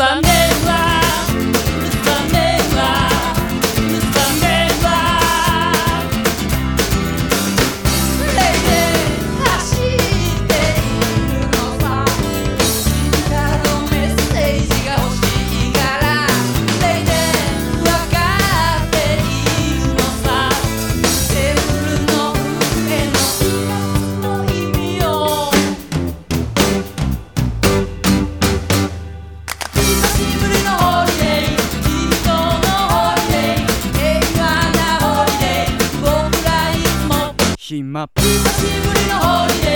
Sunday. 暇久しぶりのホリデ